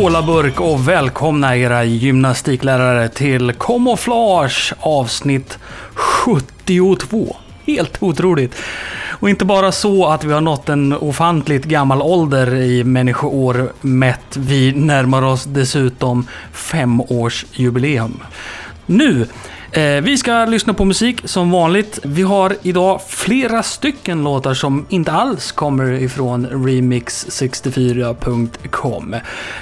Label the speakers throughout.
Speaker 1: Kolaburk och välkomna era gymnastiklärare till Kamouflage avsnitt 72. Helt otroligt. Och inte bara så att vi har nått en ofantligt gammal ålder i människoår mätt. Vi närmar oss dessutom femårsjubileum. Nu Eh, vi ska lyssna på musik som vanligt. Vi har idag flera stycken låtar som inte alls kommer ifrån remix64.com.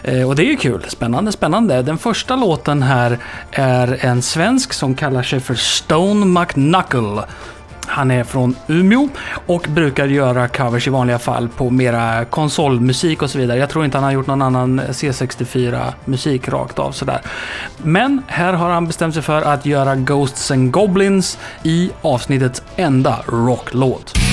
Speaker 1: Eh, och det är ju kul. Spännande, spännande. Den första låten här är en svensk som kallar sig för Stone McNuckle. Han är från Umeå och brukar göra covers i vanliga fall på mera konsolmusik och så vidare. Jag tror inte han har gjort någon annan C64-musik rakt av sådär. Men här har han bestämt sig för att göra Ghosts and Goblins i avsnittets enda rocklåt.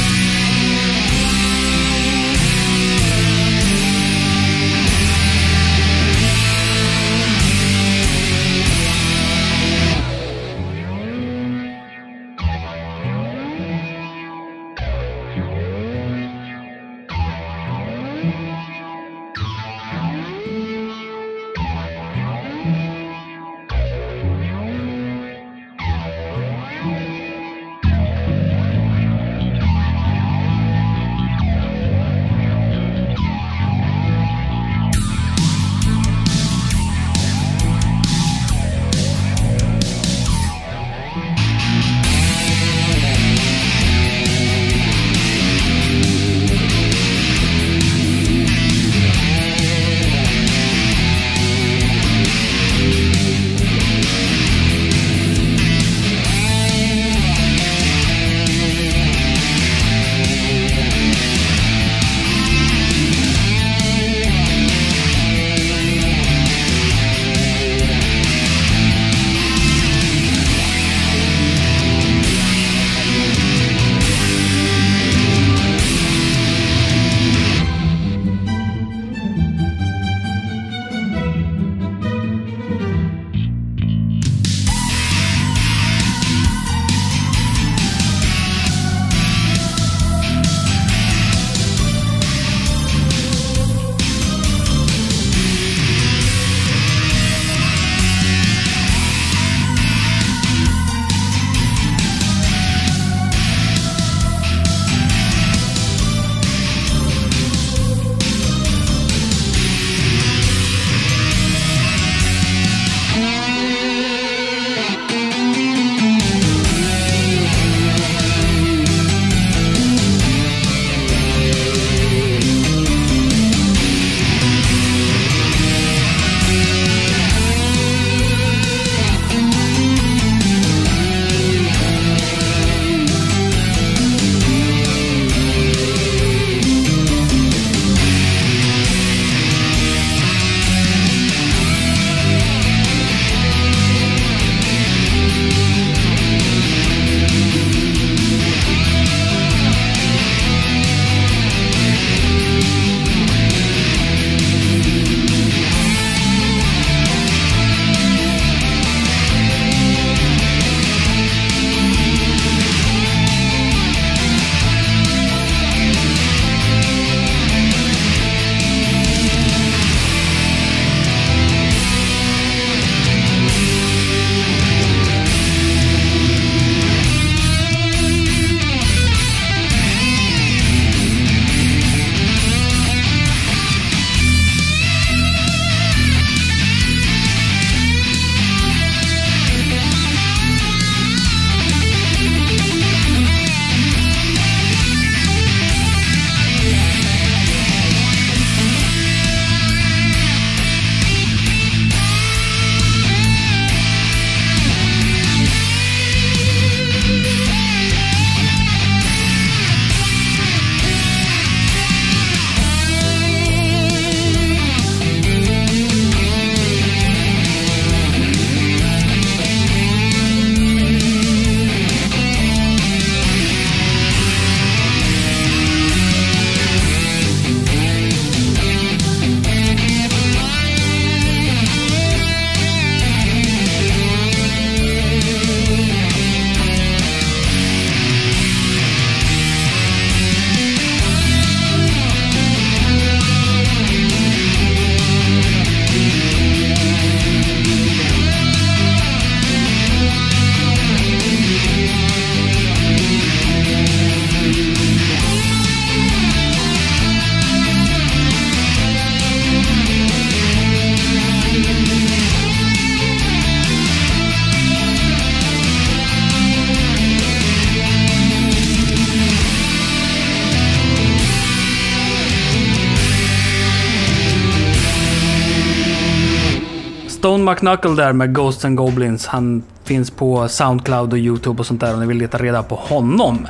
Speaker 1: Stone Knuckle där med Ghosts and Goblins. Han finns på Soundcloud och YouTube och sånt där om ni vill leta reda på honom.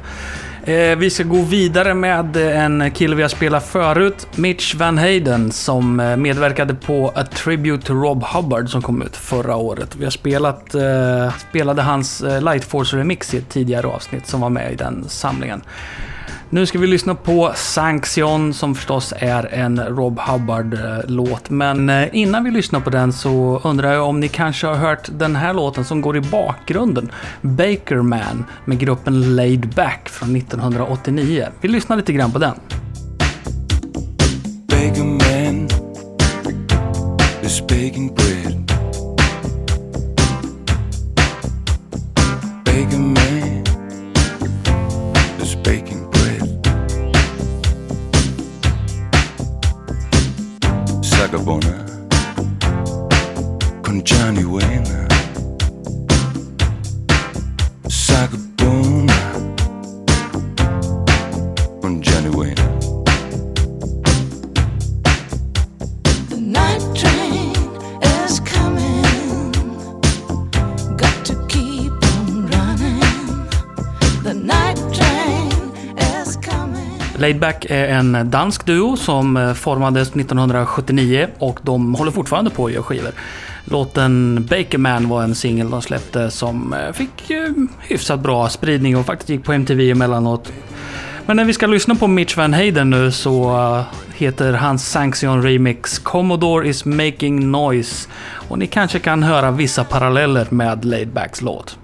Speaker 1: Eh, vi ska gå vidare med en kille vi har spelat förut, Mitch Van Hayden, som eh, medverkade på A Tribute to Rob Hubbard som kom ut förra året. Vi har spelat, eh, spelade hans eh, Light Force Remix i ett tidigare avsnitt som var med i den samlingen. Nu ska vi lyssna på Sanction som förstås är en Rob Hubbard-låt. Men eh, innan vi lyssnar på den så undrar jag om ni kanske har hört den här låten som går i bakgrunden. Baker Man med gruppen Laid Back från 1989. Vi lyssnar lite grann på den.
Speaker 2: Baker man is baking
Speaker 1: Laidback är en dansk duo som eh, formades 1979 och de håller fortfarande på att göra skivor. Låten Baker Man var en singel de släppte som eh, fick eh, hyfsat bra spridning och faktiskt gick på MTV emellanåt. Men när vi ska lyssna på Mitch Van Hayden nu så heter hans Sanction Remix Commodore is making noise. Och ni kanske kan höra vissa paralleller med Laidbacks låt.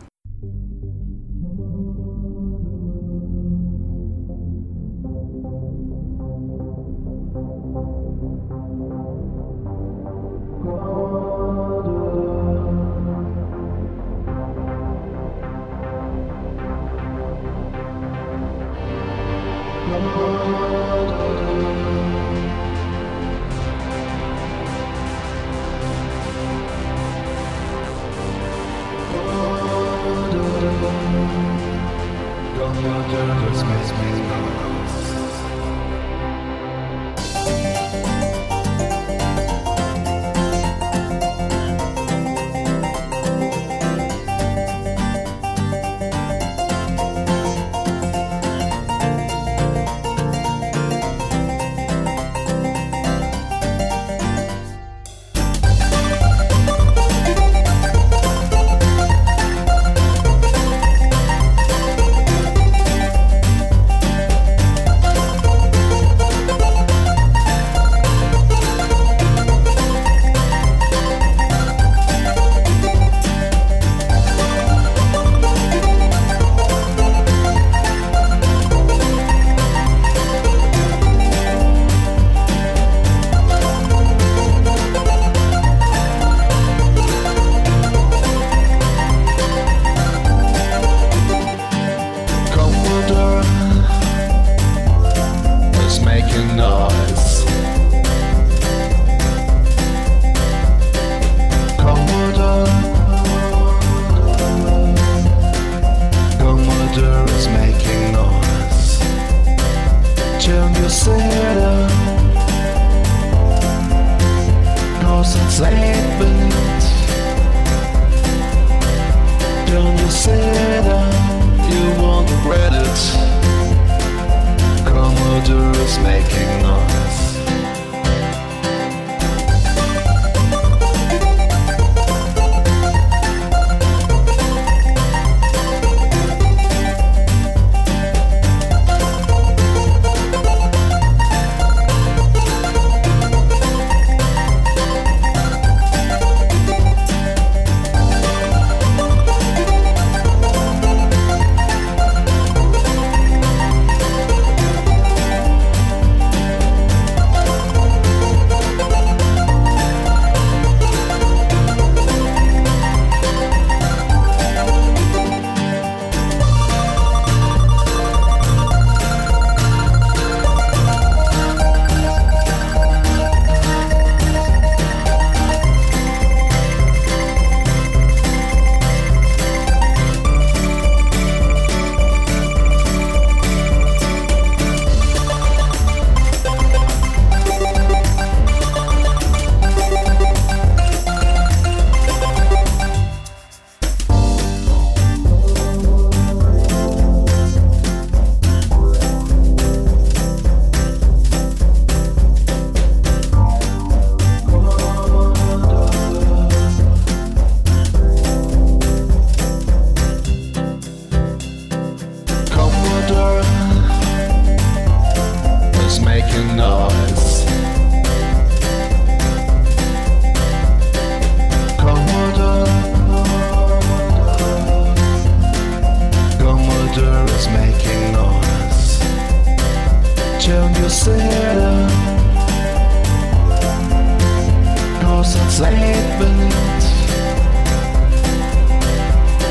Speaker 3: sleeping.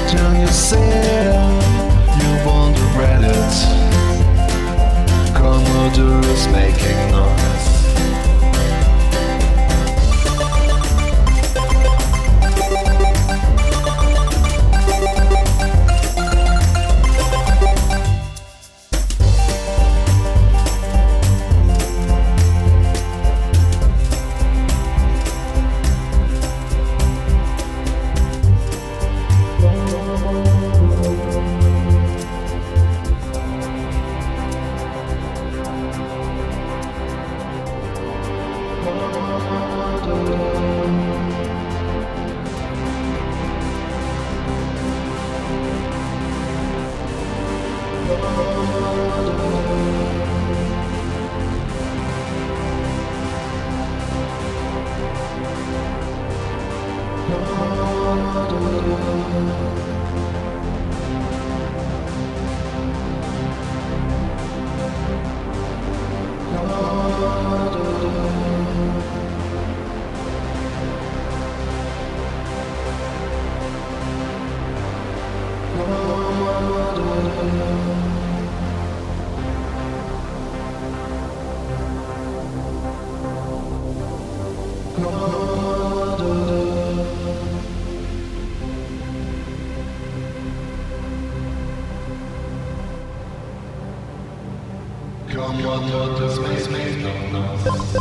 Speaker 3: Tell yourself you won't regret it. Commodore is making noise. Commodore is making noise.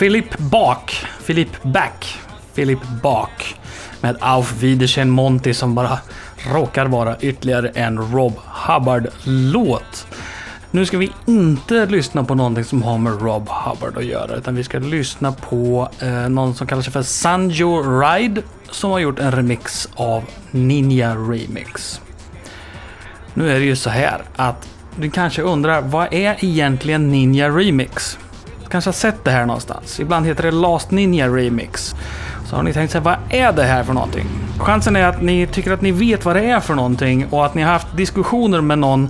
Speaker 1: Philip Bak, Philip Back. Philip Bak Med Auf Wiedersehen Monty som bara råkar vara ytterligare en Rob Hubbard-låt. Nu ska vi inte lyssna på någonting som har med Rob Hubbard att göra, utan vi ska lyssna på eh, någon som kallar sig för Sanjo Ride som har gjort en remix av Ninja Remix. Nu är det ju så här att du kanske undrar, vad är egentligen Ninja Remix? Kanske har sett det här någonstans. Ibland heter det Last Ninja Remix. Så har ni tänkt sig, vad är det här för någonting? Chansen är att ni tycker att ni vet vad det är för någonting och att ni har haft diskussioner med någon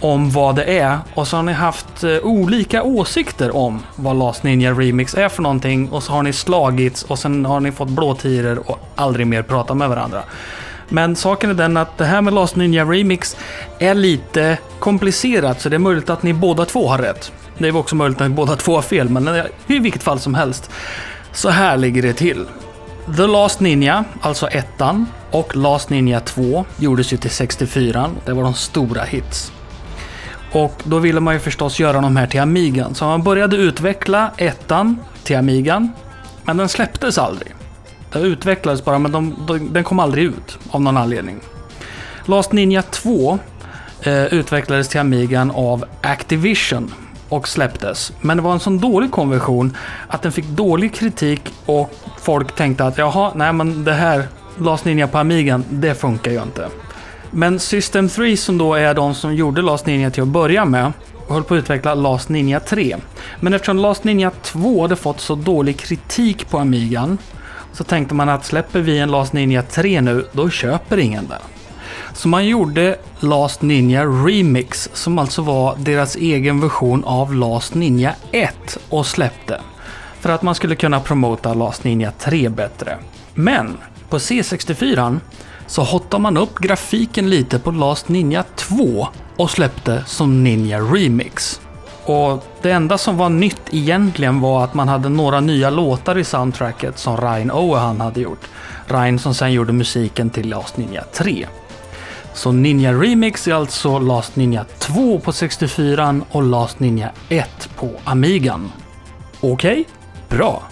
Speaker 1: om vad det är och så har ni haft eh, olika åsikter om vad Last Ninja Remix är för någonting och så har ni slagits och sen har ni fått blåtiror och aldrig mer pratat med varandra. Men saken är den att det här med Last Ninja Remix är lite komplicerat så det är möjligt att ni båda två har rätt. Det är också möjligt att ni båda två har fel, men eh, i vilket fall som helst. Så här ligger det till. The Last Ninja, alltså ettan, och Last Ninja 2 gjordes ju till 64. Det var de stora hits. Och då ville man ju förstås göra de här till Amigan. Så man började utveckla ettan till Amigan. Men den släpptes aldrig. Den utvecklades bara, men de, de, den kom aldrig ut av någon anledning. Last Ninja 2 eh, utvecklades till Amigan av Activision och släpptes. Men det var en sån dålig konversion att den fick dålig kritik och folk tänkte att jaha, nej men det här Last Ninja på Amigan, det funkar ju inte. Men System 3 som då är de som gjorde Last Ninja till att börja med höll på att utveckla Last Ninja 3. Men eftersom Last Ninja 2 hade fått så dålig kritik på Amigan så tänkte man att släpper vi en Last Ninja 3 nu, då köper ingen den. Så man gjorde Last Ninja Remix som alltså var deras egen version av Last Ninja 1 och släppte. För att man skulle kunna promota Last Ninja 3 bättre. Men på C64 så hottade man upp grafiken lite på Last Ninja 2 och släppte som Ninja Remix. Och det enda som var nytt egentligen var att man hade några nya låtar i soundtracket som Ryan Owehan hade gjort. Ryan som sen gjorde musiken till Last Ninja 3. Så Ninja Remix är alltså Last Ninja 2 på 64 och Last Ninja 1 på Amigan. Okej? Bra.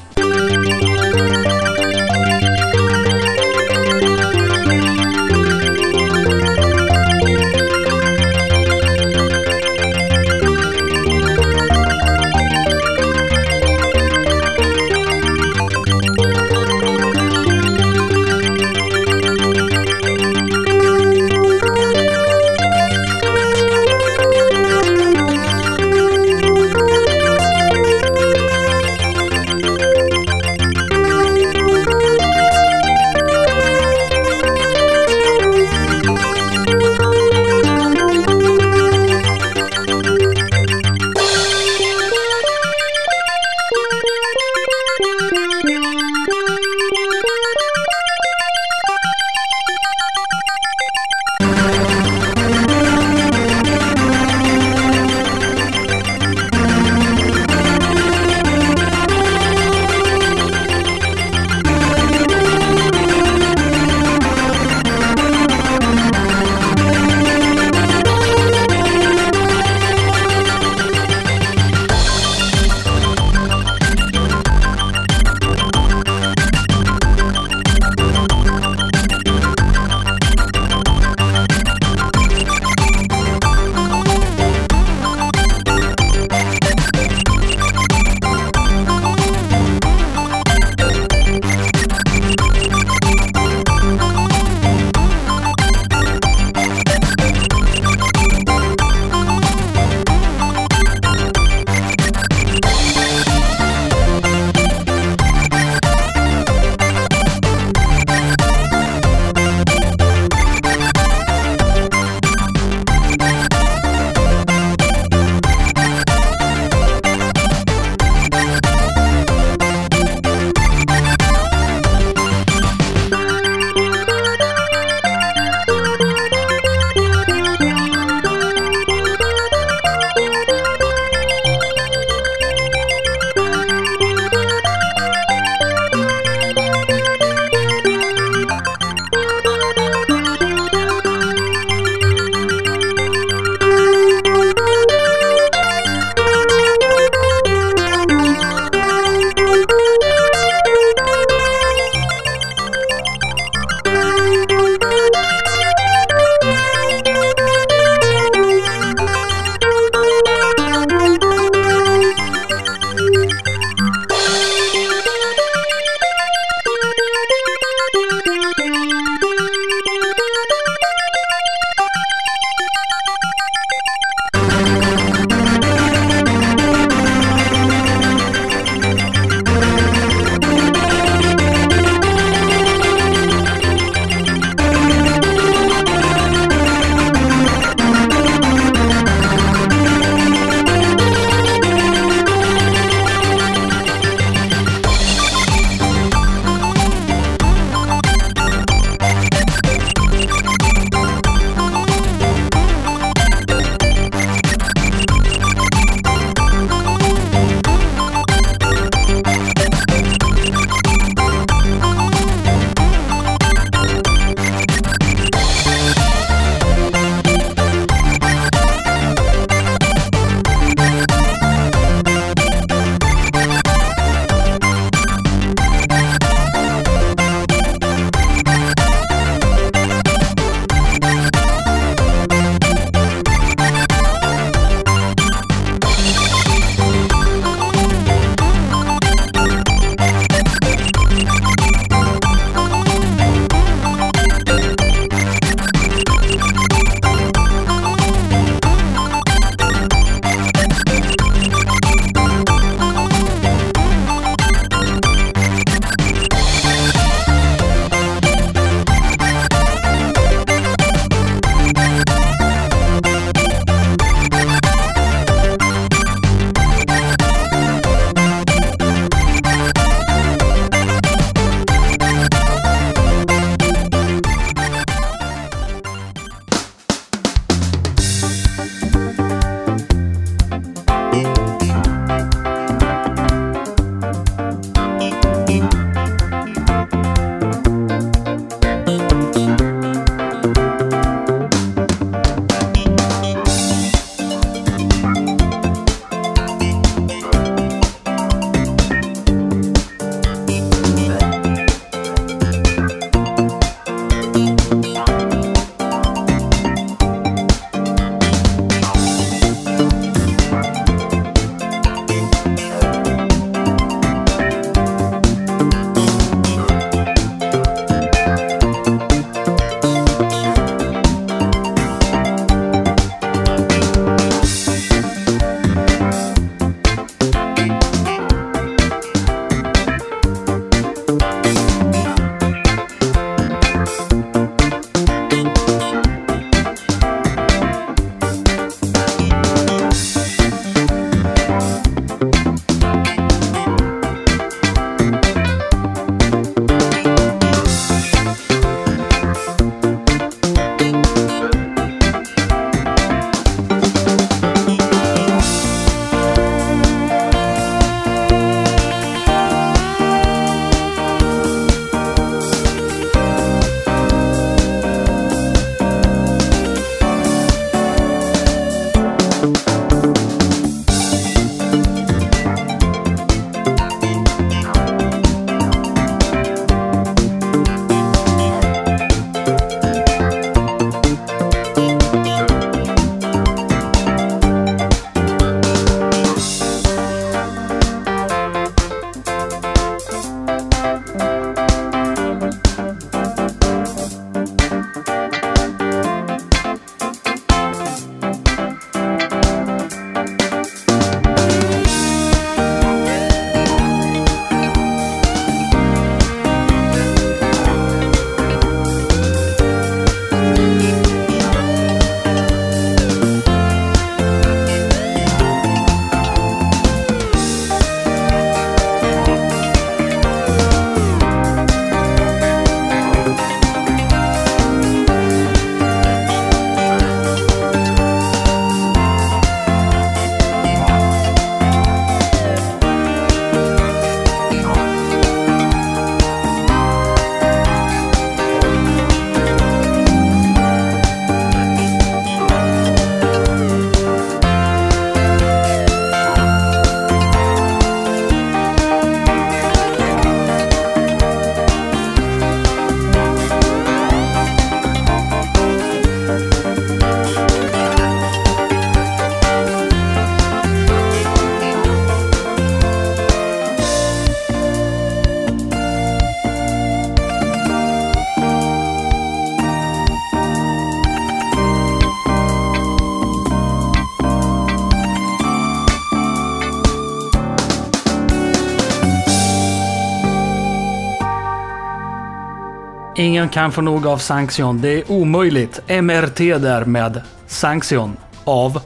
Speaker 1: Ingen kan få nog av Sanction. Det är omöjligt. MRT där med Sanction av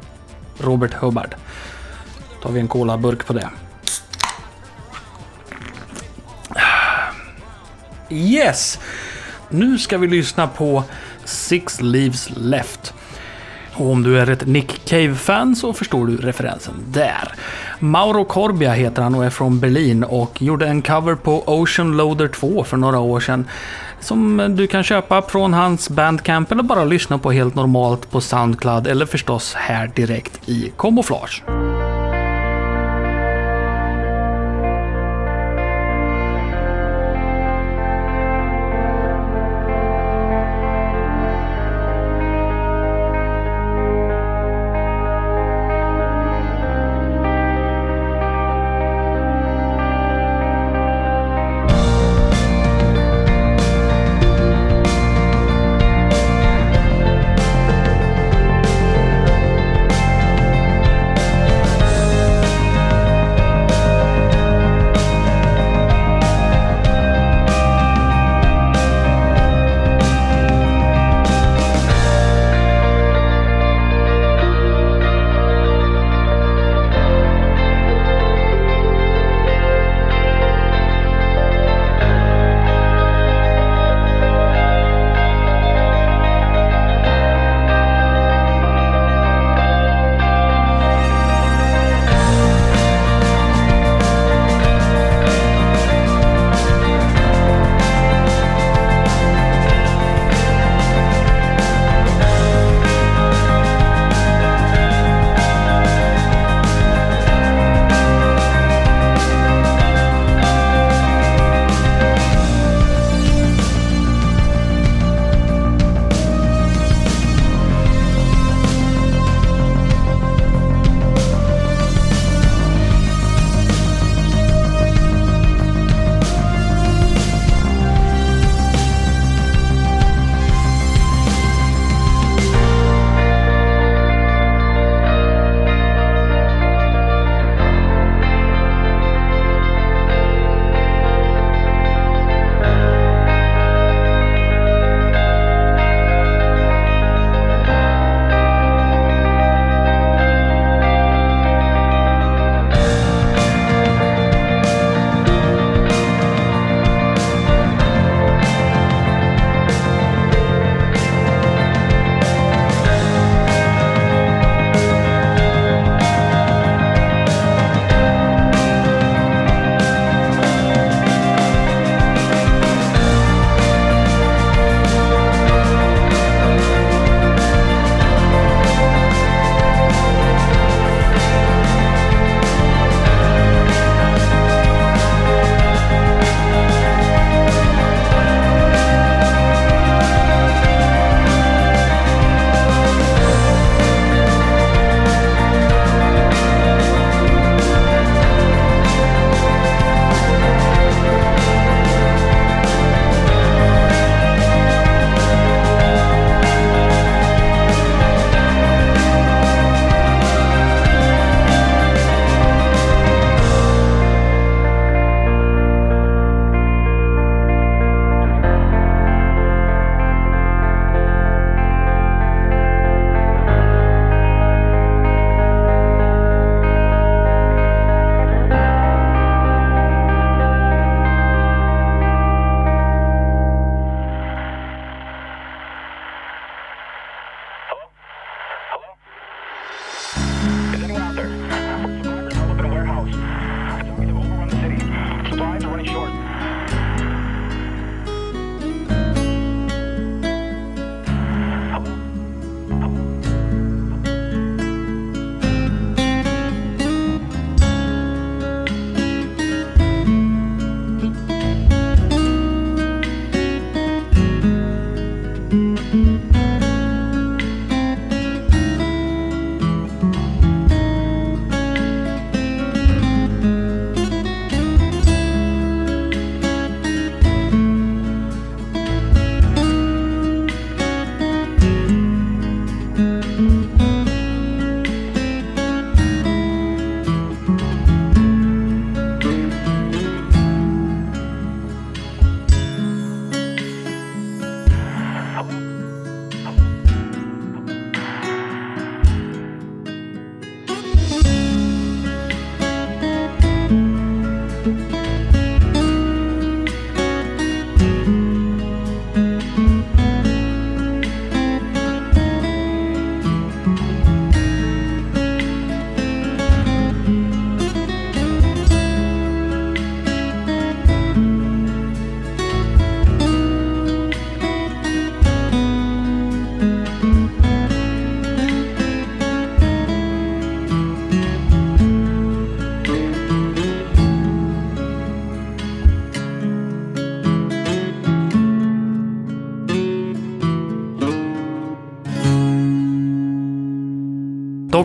Speaker 1: Robert Hubbard. Tar vi en colaburk på det. Yes! Nu ska vi lyssna på Six Leaves Left. Och om du är ett Nick Cave-fan så förstår du referensen där. Mauro Corbia heter han och är från Berlin och gjorde en cover på Ocean Loader 2 för några år sedan. Som du kan köpa från hans Bandcamp eller bara lyssna på helt normalt på Soundcloud eller förstås här direkt i Camouflage.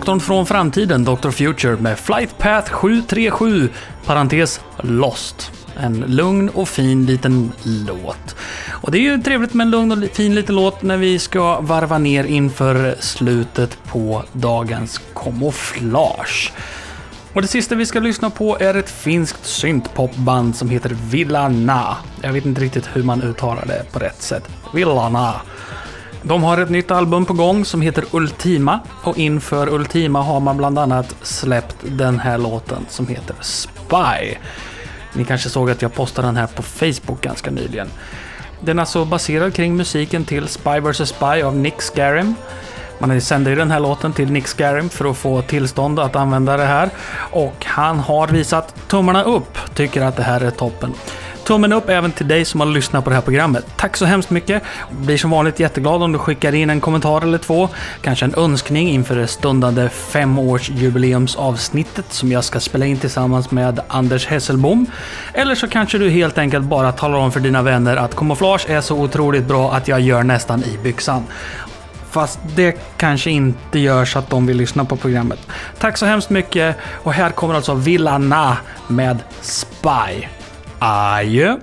Speaker 1: Doktorn från framtiden, Dr. Future, med Flight Path 737, parentes Lost. En lugn och fin liten låt. Och det är ju trevligt med en lugn och fin liten låt när vi ska varva ner inför slutet på dagens kamouflage. Och det sista vi ska lyssna på är ett finskt syntpopband som heter Villana. Jag vet inte riktigt hur man uttalar det på rätt sätt. Villana. De har ett nytt album på gång som heter Ultima och inför Ultima har man bland annat släppt den här låten som heter Spy. Ni kanske såg att jag postade den här på Facebook ganska nyligen. Den är alltså baserad kring musiken till Spy vs Spy av Nick Scarim. Man sände ju den här låten till Nick Scarim för att få tillstånd att använda det här. Och han har visat tummarna upp, tycker att det här är toppen. Tummen upp även till dig som har lyssnat på det här programmet. Tack så hemskt mycket. Blir som vanligt jätteglad om du skickar in en kommentar eller två. Kanske en önskning inför det stundande femårsjubileumsavsnittet som jag ska spela in tillsammans med Anders Hesselbom. Eller så kanske du helt enkelt bara talar om för dina vänner att kamouflage är så otroligt bra att jag gör nästan i byxan. Fast det kanske inte gör så att de vill lyssna på programmet. Tack så hemskt mycket och här kommer alltså Villana med Spy. Aie.